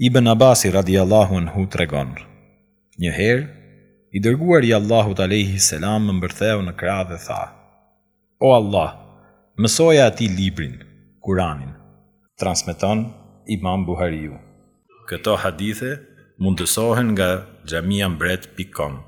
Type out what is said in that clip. Ibn Abasi radiallahu në hu të regon. Një herë, i dërguar i Allahu të lehi selam më mbërtheu në kra dhe tha, O Allah, mësoja ati librin, kuranin. Transmeton Imam Buhariu. Këto hadithe mund të nga xhamiambret.com